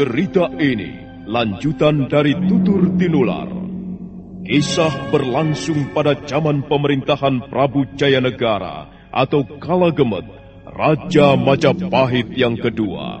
Cerita ini lanjutan dari Tutur Tinular. Kisah berlangsung pada zaman pemerintahan Prabu Jayanegara atau Kala Raja Majapahit yang kedua.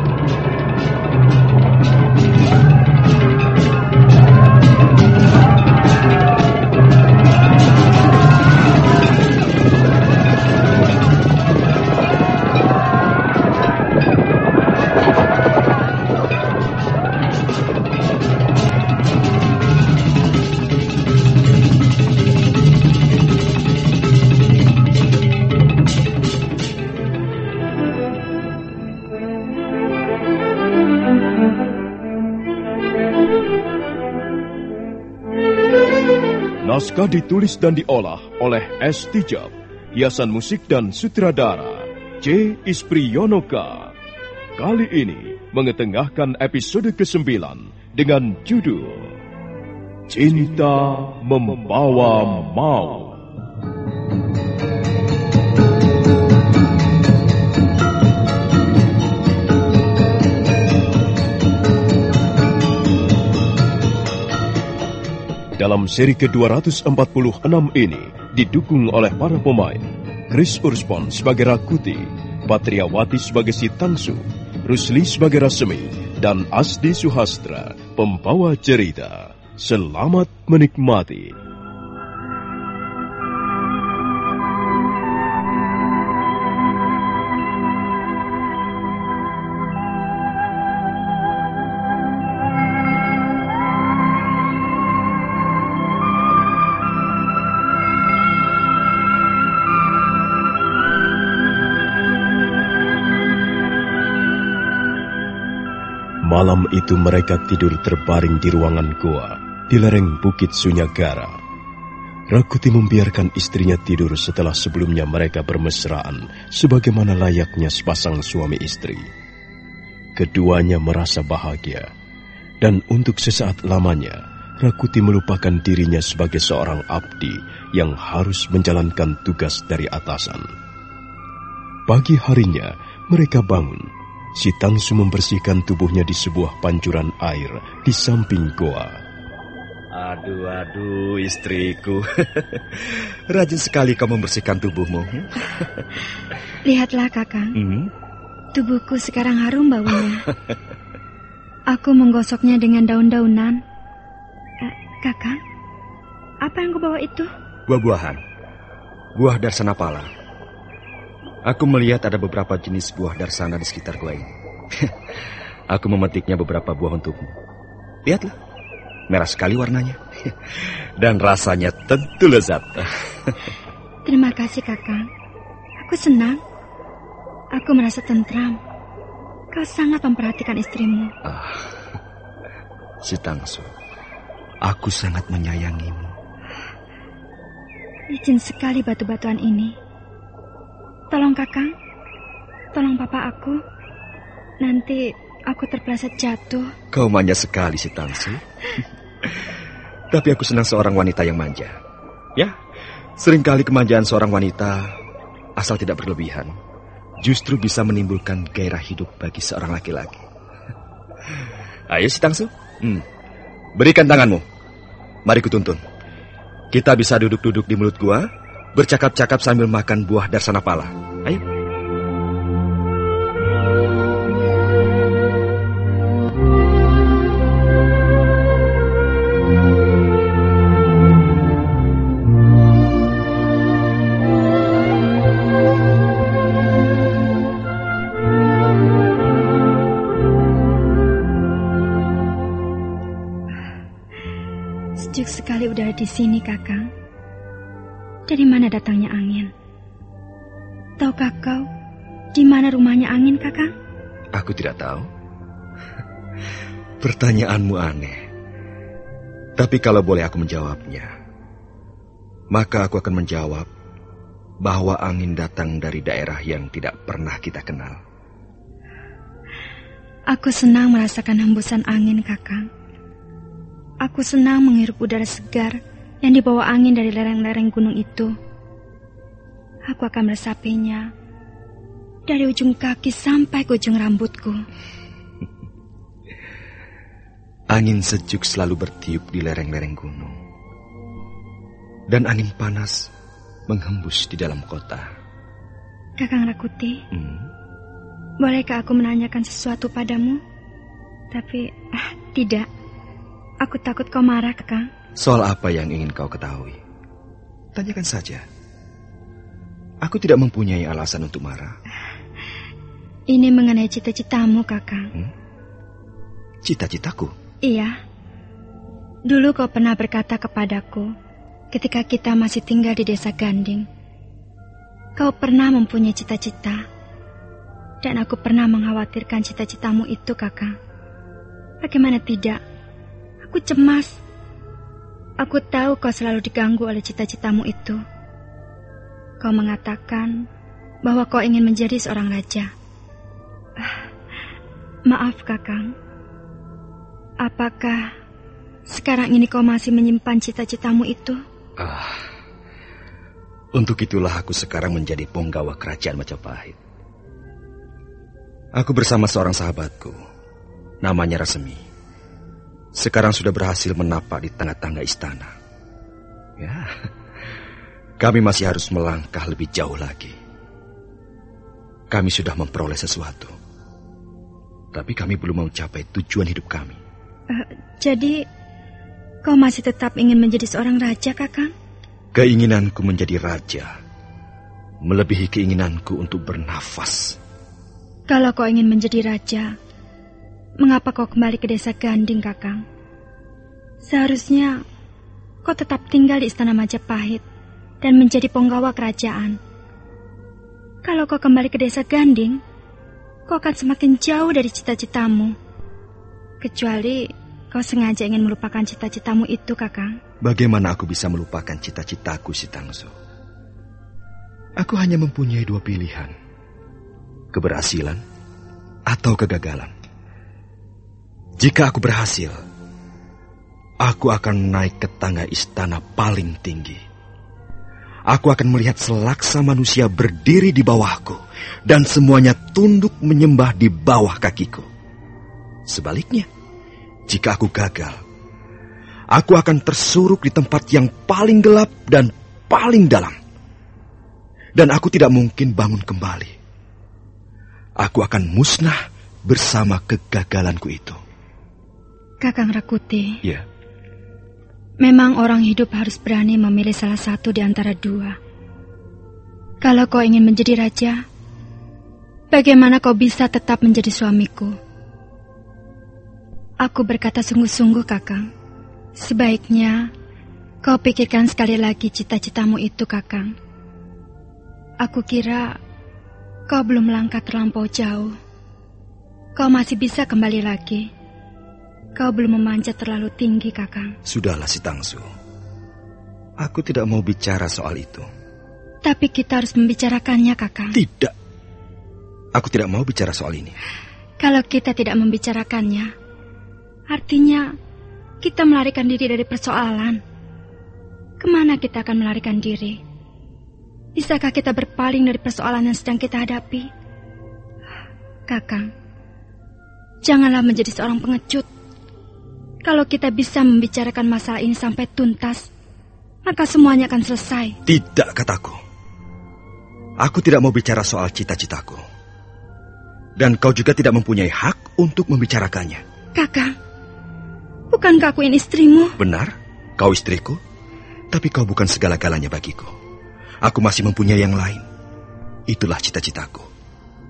Naskah ditulis dan diolah oleh S. Tijab, hiasan musik dan sutradara C. Ispriyonoka. Kali ini mengetengahkan episode ke-9 dengan judul Cinta Membawa Mau. Dalam seri ke-246 ini didukung oleh para pemain Chris Urspon sebagai Rakuti, Patriawati sebagai si Tangsu, Rusli sebagai Rasemi, dan Asdi Suhastra, pembawa cerita. Selamat menikmati. Malam itu mereka tidur terbaring di ruangan goa di lereng Bukit Sunyagara. Rakuti membiarkan istrinya tidur setelah sebelumnya mereka bermesraan sebagaimana layaknya sepasang suami istri. Keduanya merasa bahagia dan untuk sesaat lamanya Rakuti melupakan dirinya sebagai seorang abdi yang harus menjalankan tugas dari atasan. Pagi harinya mereka bangun Si Tangsu membersihkan tubuhnya di sebuah pancuran air di samping goa. Aduh, aduh, istriku. Rajin sekali kau membersihkan tubuhmu. Lihatlah, Kakang. Hmm? Tubuhku sekarang harum baunya. Aku menggosoknya dengan daun-daunan. Eh, kakang, apa yang kau bawa itu? Buah-buahan. Buah darsana pala. Aku melihat ada beberapa jenis buah darsana di sekitar gua ini. Aku memetiknya beberapa buah untukmu. Lihatlah, merah sekali warnanya. Dan rasanya tentu lezat. Terima kasih, Kakang. Aku senang. Aku merasa tentram. Kau sangat memperhatikan istrimu. Ah, Si Tangsu, aku sangat menyayangimu. Licin sekali batu-batuan ini. Tolong kakang, tolong papa aku. Nanti aku terpleset jatuh. Kau manja sekali si Tangsu. Tapi aku senang seorang wanita yang manja. Ya, sering kali kemanjaan seorang wanita asal tidak berlebihan justru bisa menimbulkan gairah hidup bagi seorang laki-laki. Ayo si Tangsu, hmm. berikan tanganmu. Mari kutuntun. Kita bisa duduk-duduk di mulut gua, bercakap-cakap sambil makan buah darsana pala. Ayo. sekali udara di sini, Kakang. Dari mana datangnya angin? Tahukah kau di mana rumahnya angin, Kakang? Aku tidak tahu. Pertanyaanmu aneh. Tapi kalau boleh aku menjawabnya, maka aku akan menjawab bahwa angin datang dari daerah yang tidak pernah kita kenal. Aku senang merasakan hembusan angin, Kakang. Aku senang menghirup udara segar yang dibawa angin dari lereng-lereng gunung itu. Aku akan meresapinya dari ujung kaki sampai ke ujung rambutku. Angin sejuk selalu bertiup di lereng-lereng gunung. Dan angin panas menghembus di dalam kota. Kakang Rakuti, hmm? bolehkah aku menanyakan sesuatu padamu? Tapi, ah, tidak. Aku takut kau marah, Kakang. Soal apa yang ingin kau ketahui? Tanyakan saja. Aku tidak mempunyai alasan untuk marah. Ini mengenai cita-citamu, Kakang. Hmm? Cita-citaku? Iya. Dulu kau pernah berkata kepadaku ketika kita masih tinggal di desa Ganding. Kau pernah mempunyai cita-cita. Dan aku pernah mengkhawatirkan cita-citamu itu, Kakang. Bagaimana tidak? Aku cemas. Aku tahu kau selalu diganggu oleh cita-citamu itu. Kau mengatakan bahwa kau ingin menjadi seorang raja. Ah, maaf, Kakang. Apakah sekarang ini kau masih menyimpan cita-citamu itu? Ah, untuk itulah aku sekarang menjadi penggawa kerajaan Majapahit. Aku bersama seorang sahabatku, namanya Rasemi sekarang sudah berhasil menapak di tengah-tangga istana. Ya, kami masih harus melangkah lebih jauh lagi. Kami sudah memperoleh sesuatu, tapi kami belum mencapai tujuan hidup kami. Uh, jadi, kau masih tetap ingin menjadi seorang raja, kakak? Keinginanku menjadi raja melebihi keinginanku untuk bernafas. Kalau kau ingin menjadi raja, Mengapa kau kembali ke desa Ganding, Kakang? Seharusnya kau tetap tinggal di istana Majapahit dan menjadi penggawa kerajaan. Kalau kau kembali ke desa Ganding, kau akan semakin jauh dari cita-citamu. Kecuali kau sengaja ingin melupakan cita-citamu itu, Kakang. Bagaimana aku bisa melupakan cita-citaku, si Tangso? Aku hanya mempunyai dua pilihan. Keberhasilan atau kegagalan. Jika aku berhasil, aku akan naik ke tangga istana paling tinggi. Aku akan melihat selaksa manusia berdiri di bawahku dan semuanya tunduk menyembah di bawah kakiku. Sebaliknya, jika aku gagal, aku akan tersuruk di tempat yang paling gelap dan paling dalam. Dan aku tidak mungkin bangun kembali. Aku akan musnah bersama kegagalanku itu. Kakang Rakuti. Ya. Memang orang hidup harus berani memilih salah satu di antara dua. Kalau kau ingin menjadi raja, bagaimana kau bisa tetap menjadi suamiku? Aku berkata sungguh-sungguh, Kakang. Sebaiknya kau pikirkan sekali lagi cita-citamu itu, Kakang. Aku kira kau belum melangkah terlampau jauh. Kau masih bisa kembali lagi. Kau belum memanjat terlalu tinggi, Kakang. Sudahlah si Tangsu. Aku tidak mau bicara soal itu. Tapi kita harus membicarakannya, Kakang. Tidak. Aku tidak mau bicara soal ini. Kalau kita tidak membicarakannya, artinya kita melarikan diri dari persoalan. Ke mana kita akan melarikan diri? Bisakah kita berpaling dari persoalan yang sedang kita hadapi? Kakang, janganlah menjadi seorang pengecut. Kalau kita bisa membicarakan masalah ini sampai tuntas, maka semuanya akan selesai. Tidak, kataku. Aku tidak mau bicara soal cita-citaku. Dan kau juga tidak mempunyai hak untuk membicarakannya. Kakak, bukankah aku ini istrimu? Benar, kau istriku. Tapi kau bukan segala-galanya bagiku. Aku masih mempunyai yang lain. Itulah cita-citaku.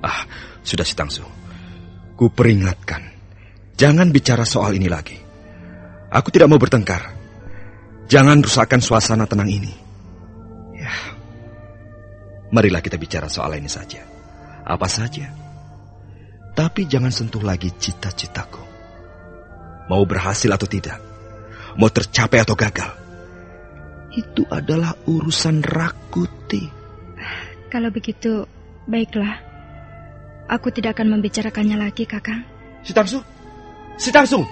Ah, sudah si Tangsu. Ku peringatkan. Jangan bicara soal ini lagi. Aku tidak mau bertengkar. Jangan rusakkan suasana tenang ini. Ya, marilah kita bicara soal ini saja. Apa saja. Tapi jangan sentuh lagi cita-citaku. Mau berhasil atau tidak. Mau tercapai atau gagal. Itu adalah urusan Rakuti. Kalau begitu, baiklah. Aku tidak akan membicarakannya lagi, kakak. Si Tangsu!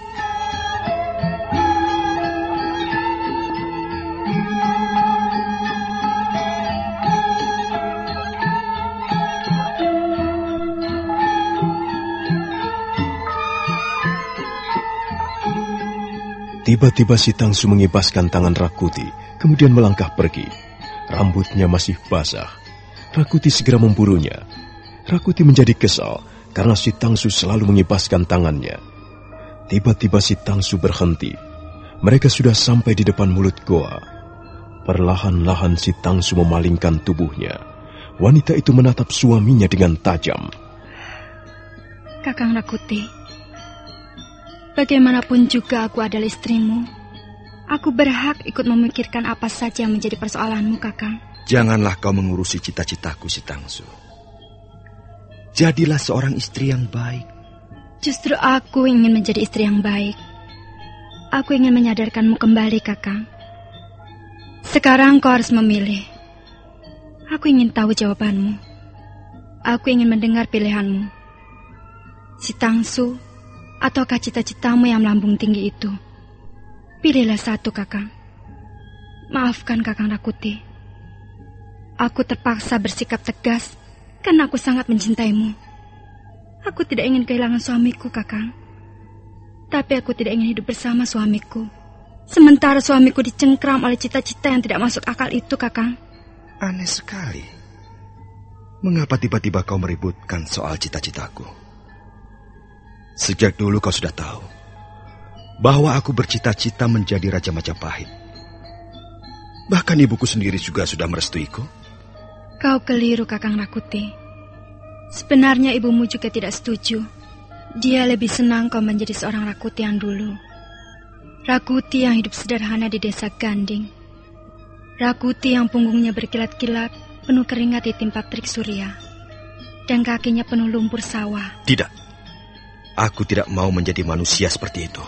Tiba-tiba si Tangsu mengibaskan tangan Rakuti, kemudian melangkah pergi. Rambutnya masih basah. Rakuti segera memburunya. Rakuti menjadi kesal karena si Tangsu selalu mengibaskan tangannya. Tiba-tiba si Tangsu berhenti. Mereka sudah sampai di depan mulut goa. Perlahan-lahan si Tangsu memalingkan tubuhnya. Wanita itu menatap suaminya dengan tajam. Kakang Rakuti, Bagaimanapun juga aku adalah istrimu. Aku berhak ikut memikirkan apa saja yang menjadi persoalanmu, Kakang. Janganlah kau mengurusi cita-citaku, si Tangsu. Jadilah seorang istri yang baik. Justru aku ingin menjadi istri yang baik. Aku ingin menyadarkanmu kembali, Kakang. Sekarang kau harus memilih. Aku ingin tahu jawabanmu. Aku ingin mendengar pilihanmu. Si Tangsu ataukah cita-citamu yang melambung tinggi itu? Pilihlah satu, Kakang. Maafkan Kakang Rakuti. Aku terpaksa bersikap tegas karena aku sangat mencintaimu. Aku tidak ingin kehilangan suamiku, Kakang. Tapi aku tidak ingin hidup bersama suamiku. Sementara suamiku dicengkram oleh cita-cita yang tidak masuk akal itu, Kakang. Aneh sekali. Mengapa tiba-tiba kau meributkan soal cita-citaku? Sejak dulu kau sudah tahu bahwa aku bercita-cita menjadi Raja Majapahit. Bahkan ibuku sendiri juga sudah merestuiku. Kau keliru, Kakang Rakuti. Sebenarnya ibumu juga tidak setuju. Dia lebih senang kau menjadi seorang Rakuti yang dulu. Rakuti yang hidup sederhana di desa Ganding. Rakuti yang punggungnya berkilat-kilat, penuh keringat di tempat trik surya. Dan kakinya penuh lumpur sawah. Tidak. Aku tidak mau menjadi manusia seperti itu.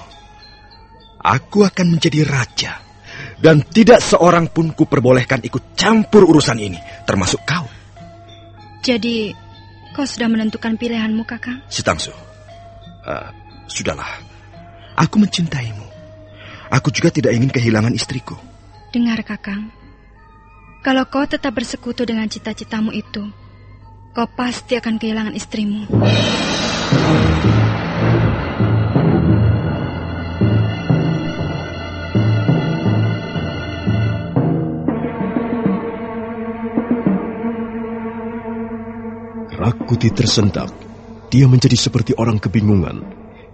Aku akan menjadi raja. Dan tidak seorang pun kuperbolehkan ikut campur urusan ini, termasuk kau. Jadi, kau sudah menentukan pilihanmu, kakak? Si Tangsu, uh, sudahlah. Aku mencintaimu. Aku juga tidak ingin kehilangan istriku. Dengar, kakang. Kalau kau tetap bersekutu dengan cita-citamu itu, kau pasti akan kehilangan istrimu. Rakuti tersentak. Dia menjadi seperti orang kebingungan.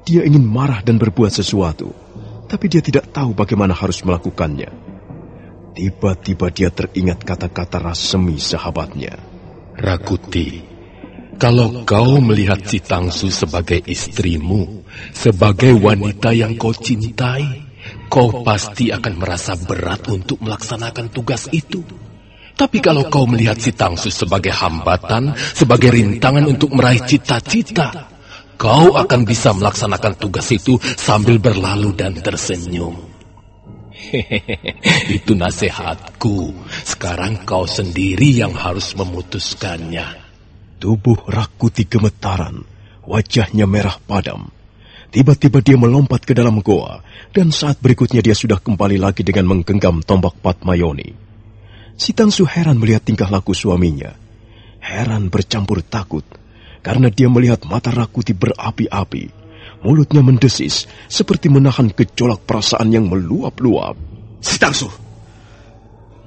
Dia ingin marah dan berbuat sesuatu, tapi dia tidak tahu bagaimana harus melakukannya. Tiba-tiba dia teringat kata-kata Rasemi sahabatnya. Rakuti, kalau kau melihat si Tangsu sebagai istrimu, sebagai wanita yang kau cintai, kau pasti akan merasa berat untuk melaksanakan tugas itu. Tapi kalau kau melihat si Tangsu sebagai hambatan, sebagai rintangan untuk meraih cita-cita, kau akan bisa melaksanakan tugas itu sambil berlalu dan tersenyum. Hehehe, itu nasihatku. Sekarang kau sendiri yang harus memutuskannya. Tubuh Rakuti gemetaran, wajahnya merah padam. Tiba-tiba dia melompat ke dalam goa, dan saat berikutnya dia sudah kembali lagi dengan menggenggam tombak Patmayoni. Si Tangsu heran melihat tingkah laku suaminya. Heran bercampur takut, karena dia melihat mata Rakuti berapi-api. Mulutnya mendesis, seperti menahan gejolak perasaan yang meluap-luap. Si Tangsu,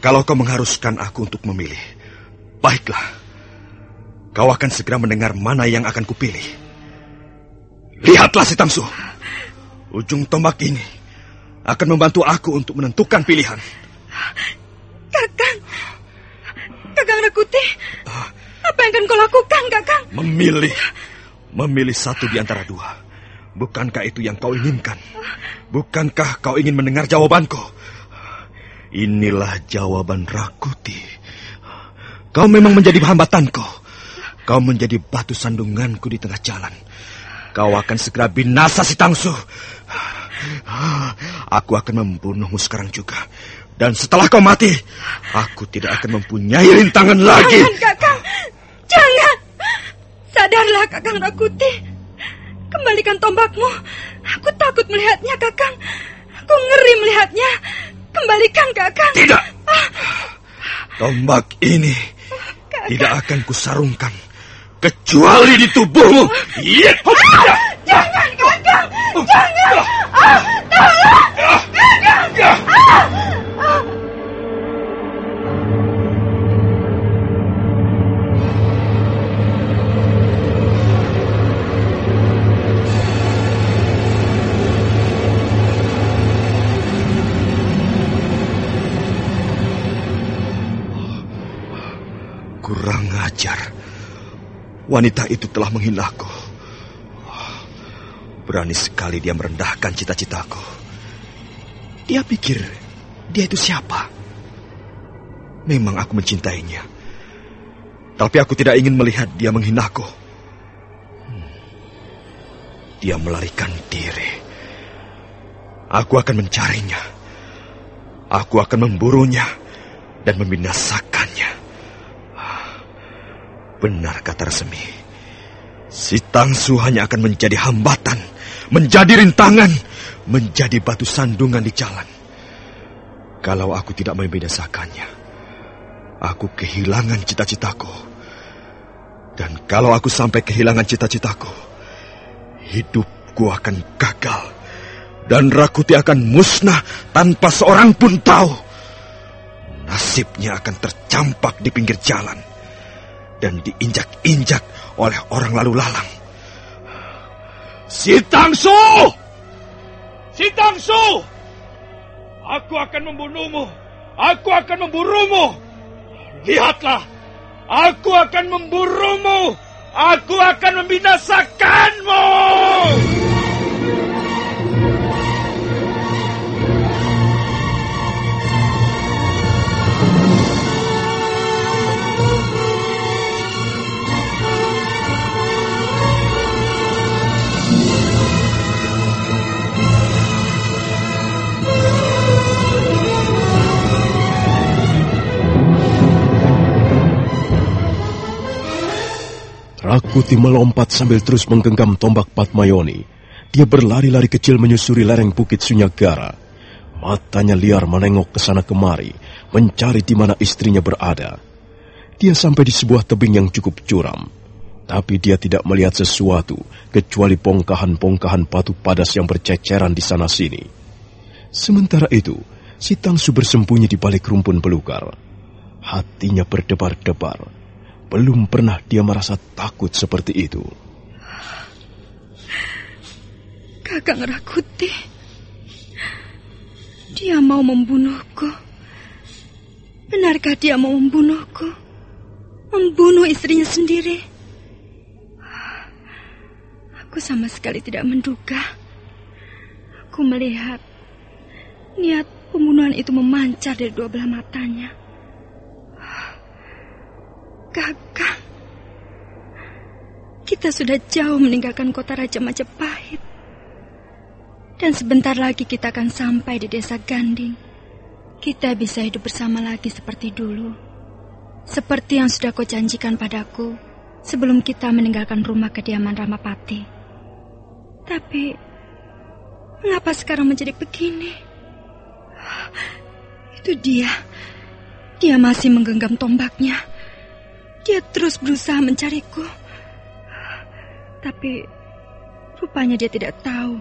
kalau kau mengharuskan aku untuk memilih, baiklah. Kau akan segera mendengar mana yang akan kupilih. Lihatlah si Tangsu. Ujung tombak ini akan membantu aku untuk menentukan pilihan. Kakang Rakuti. Apa yang akan kau lakukan, Kakang? Memilih. Memilih satu di antara dua. Bukankah itu yang kau inginkan? Bukankah kau ingin mendengar jawabanku? Inilah jawaban Rakuti. Kau memang menjadi hambatanku. Kau menjadi batu sandunganku di tengah jalan. Kau akan segera binasa si Tangsu. Aku akan membunuhmu sekarang juga. Dan setelah kau mati, aku tidak akan mempunyai rintangan lagi. Jangan, Kakang. Jangan. Sadarlah, Kakang Rakuti. Kembalikan tombakmu. Aku takut melihatnya, Kakang. Aku ngeri melihatnya. Kembalikan, Kakang. Tidak. Tombak ini tidak akan kusarungkan kecuali di tubuhmu. Iya. Jangan, Kakang. Jangan. Ah, tolong. Kakang. Ah. Kurang ajar. Wanita itu telah menghinaku. Berani sekali dia merendahkan cita-citaku. Dia pikir dia itu siapa? Memang aku mencintainya. Tapi aku tidak ingin melihat dia menghinaku. Hmm. Dia melarikan diri. Aku akan mencarinya. Aku akan memburunya dan membinasakannya. Benar kata Resmi. Si Tangsu hanya akan menjadi hambatan, menjadi rintangan, menjadi batu sandungan di jalan. Kalau aku tidak membinasakannya, aku kehilangan cita-citaku. Dan kalau aku sampai kehilangan cita-citaku, hidupku akan gagal. Dan Rakuti akan musnah tanpa seorang pun tahu. Nasibnya akan tercampak di pinggir jalan dan diinjak-injak oleh orang lalu lalang. Si Tangsu! Si Tangsu! Aku akan membunuhmu. Aku akan memburumu. Lihatlah. Aku akan memburumu. Aku akan membinasakanmu. Rakuti melompat sambil terus menggenggam tombak Patmayoni. Dia berlari-lari kecil menyusuri lereng bukit Sunyagara. Matanya liar menengok ke sana kemari, mencari di mana istrinya berada. Dia sampai di sebuah tebing yang cukup curam. Tapi dia tidak melihat sesuatu kecuali bongkahan-bongkahan batu padas yang berceceran di sana-sini. Sementara itu, si Tangsu bersembunyi di balik rumpun belukar. Hatinya berdebar-debar belum pernah dia merasa takut seperti itu. Kakang Rakuti, dia mau membunuhku. Benarkah dia mau membunuhku? Membunuh istrinya sendiri? Aku sama sekali tidak menduga. Aku melihat niat pembunuhan itu memancar dari dua belah matanya. Kakang. kita sudah jauh meninggalkan kota Raja Majapahit. Dan sebentar lagi kita akan sampai di desa Ganding. Kita bisa hidup bersama lagi seperti dulu. Seperti yang sudah kau janjikan padaku sebelum kita meninggalkan rumah kediaman Ramapati. Tapi, mengapa sekarang menjadi begini? Itu dia. Dia masih menggenggam tombaknya. Dia terus berusaha mencariku. Tapi, rupanya dia tidak tahu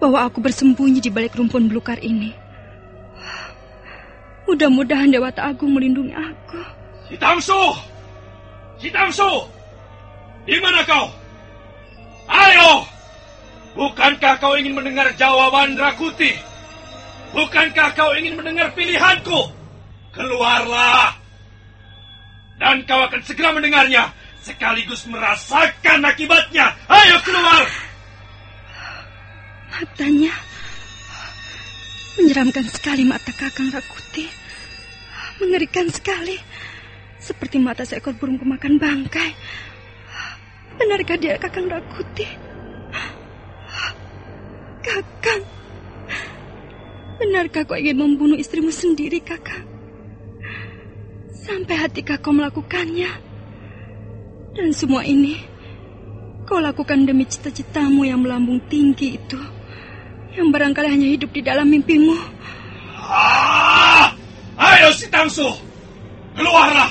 bahwa aku bersembunyi di balik rumpun belukar ini. Mudah-mudahan Dewa Agung melindungi aku. Si Tangsu! Di mana kau? Ayo! Bukankah kau ingin mendengar jawaban Rakuti? Bukankah kau ingin mendengar pilihanku? Keluarlah! Dan kau akan segera mendengarnya, sekaligus merasakan akibatnya. Ayo keluar! Matanya menyeramkan sekali mata Kakang Rakuti. Mengerikan sekali. Seperti mata seekor burung pemakan bangkai. Benarkah dia Kakang Rakuti? Kakang. Benarkah kau ingin membunuh istrimu sendiri, Kakang? Sampai hati kau melakukannya. Dan semua ini kau lakukan demi cita-citamu yang melambung tinggi itu yang barangkali hanya hidup di dalam mimpimu. Ah! Ayo si Tangsu, keluarlah.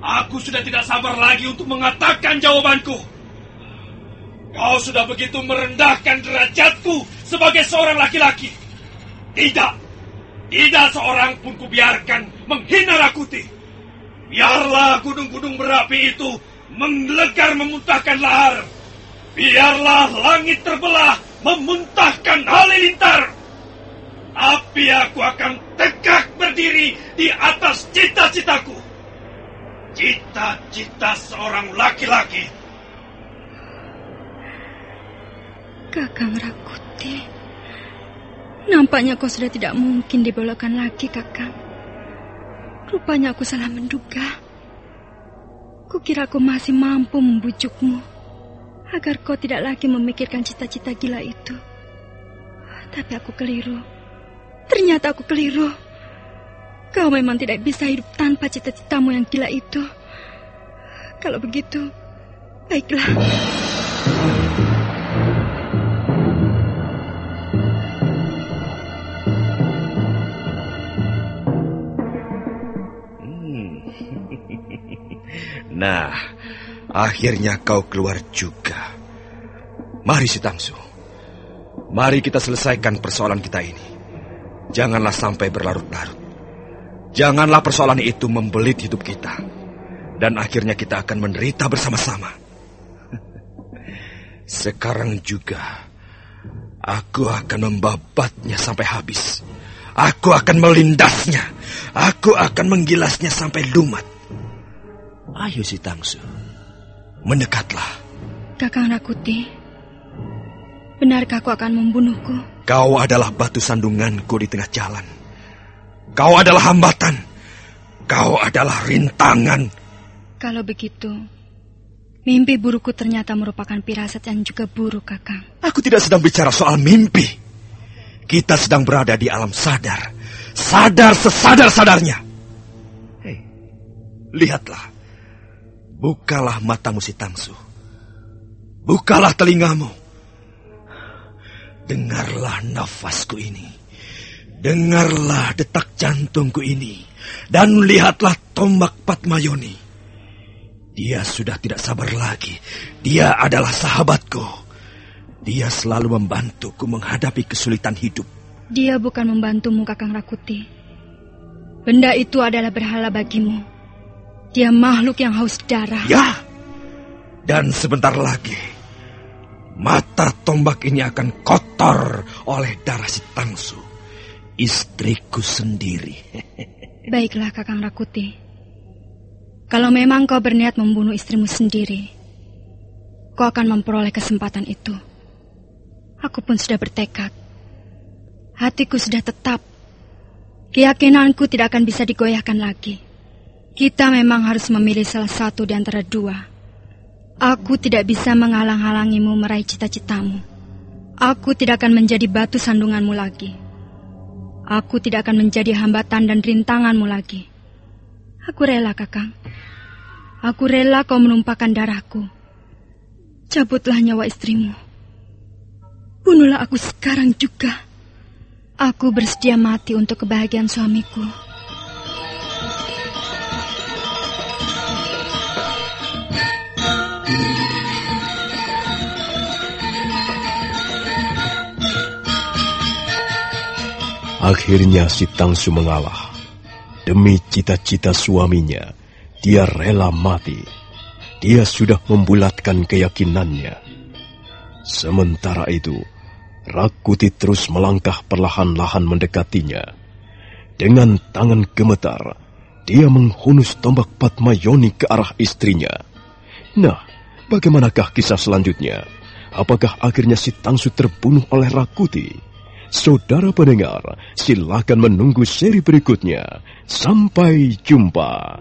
Aku sudah tidak sabar lagi untuk mengatakan jawabanku. Kau sudah begitu merendahkan derajatku sebagai seorang laki-laki. Tidak, tidak seorang pun kubiarkan menghina Rakuti. Biarlah gunung-gunung berapi itu menggelegar memuntahkan lahar. Biarlah langit terbelah memuntahkan halilintar. Tapi aku akan tegak berdiri di atas cita-citaku. Cita-cita seorang laki-laki. Kakang Rakuti, nampaknya kau sudah tidak mungkin dibelokkan lagi, Kakang. Rupanya aku salah menduga. Kukira aku masih mampu membujukmu agar kau tidak lagi memikirkan cita-cita gila itu. Tapi aku keliru. Ternyata aku keliru. Kau memang tidak bisa hidup tanpa cita-citamu yang gila itu. Kalau begitu, baiklah. Nah, Akhirnya kau keluar juga. Mari si Tangsu. Mari kita selesaikan persoalan kita ini. Janganlah sampai berlarut-larut. Janganlah persoalan itu membelit hidup kita. Dan akhirnya kita akan menderita bersama-sama. Sekarang juga, aku akan membabatnya sampai habis. Aku akan melindasnya. Aku akan menggilasnya sampai lumat. Ayo si Tangsu. Mendekatlah. Kakang Rakuti, benarkah kau akan membunuhku? Kau adalah batu sandunganku di tengah jalan. Kau adalah hambatan. Kau adalah rintangan. Kalau begitu, mimpi burukku ternyata merupakan pirasat yang juga buruk, Kakang. Aku tidak sedang bicara soal mimpi. Kita sedang berada di alam sadar. Sadar sesadar-sadarnya. Hei, lihatlah. Bukalah matamu si Tangsu. Bukalah telingamu. Dengarlah nafasku ini. Dengarlah detak jantungku ini. Dan lihatlah tombak Patmayoni. Dia sudah tidak sabar lagi. Dia adalah sahabatku. Dia selalu membantuku menghadapi kesulitan hidup. Dia bukan membantumu, Kakang Rakuti. Benda itu adalah berhala bagimu. Dia makhluk yang haus darah. Ya. Dan sebentar lagi mata tombak ini akan kotor oleh darah si Tangsu, istriku sendiri. Baiklah Kakang Rakuti. Kalau memang kau berniat membunuh istrimu sendiri, kau akan memperoleh kesempatan itu. Aku pun sudah bertekad. Hatiku sudah tetap. Keyakinanku tidak akan bisa digoyahkan lagi. Kita memang harus memilih salah satu di antara dua. Aku tidak bisa menghalang-halangimu meraih cita-citamu. Aku tidak akan menjadi batu sandunganmu lagi. Aku tidak akan menjadi hambatan dan rintanganmu lagi. Aku rela, Kakang. Aku rela kau menumpahkan darahku. Cabutlah nyawa istrimu. Bunuhlah aku sekarang juga. Aku bersedia mati untuk kebahagiaan suamiku. Akhirnya si Tangsu mengalah. Demi cita-cita suaminya, dia rela mati. Dia sudah membulatkan keyakinannya. Sementara itu, Rakuti terus melangkah perlahan-lahan mendekatinya. Dengan tangan gemetar, dia menghunus tombak Patmayoni ke arah istrinya. Nah, bagaimanakah kisah selanjutnya? Apakah akhirnya si Tangsu terbunuh oleh Rakuti? Saudara pendengar, silakan menunggu seri berikutnya. Sampai jumpa.